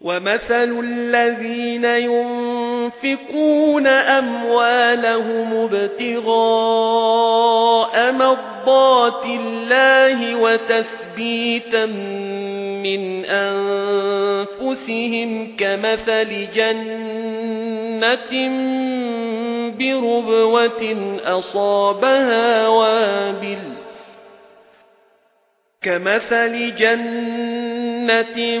وَمَثَلُ الَّذِينَ يُنفِقُونَ أَمْوَالَهُمْ ابْتِغَاءَ مَرْضَاتِ اللَّهِ وَتَثْبِيتًا مِنْ أَنفُسِهِمْ كَمَثَلِ جَنَّةٍ بِرُبْوَةٍ أَصَابَهَا وَابِلٌ كَمَثَلِ جَنَّةٍ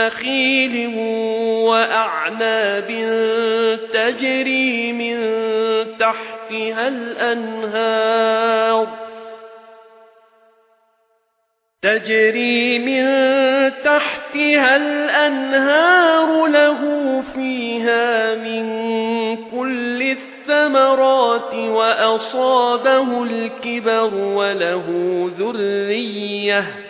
نَّخِيلٍ وَأَعْنَابٍ تَجْرِي مِن تَحْتِهَا الْأَنْهَارُ تَجْرِي مِن تَحْتِهَا الْأَنْهَارُ لَهُ فِيهَا مِن كُلِّ الثَّمَرَاتِ وَأَصَابَهُ الْكِبَرُ وَلَهُ ذُرِّيَّةٌ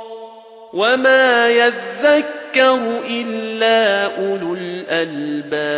وَمَا يَذَّكَّرُ إِلَّا أُولُو الْأَلْبَابِ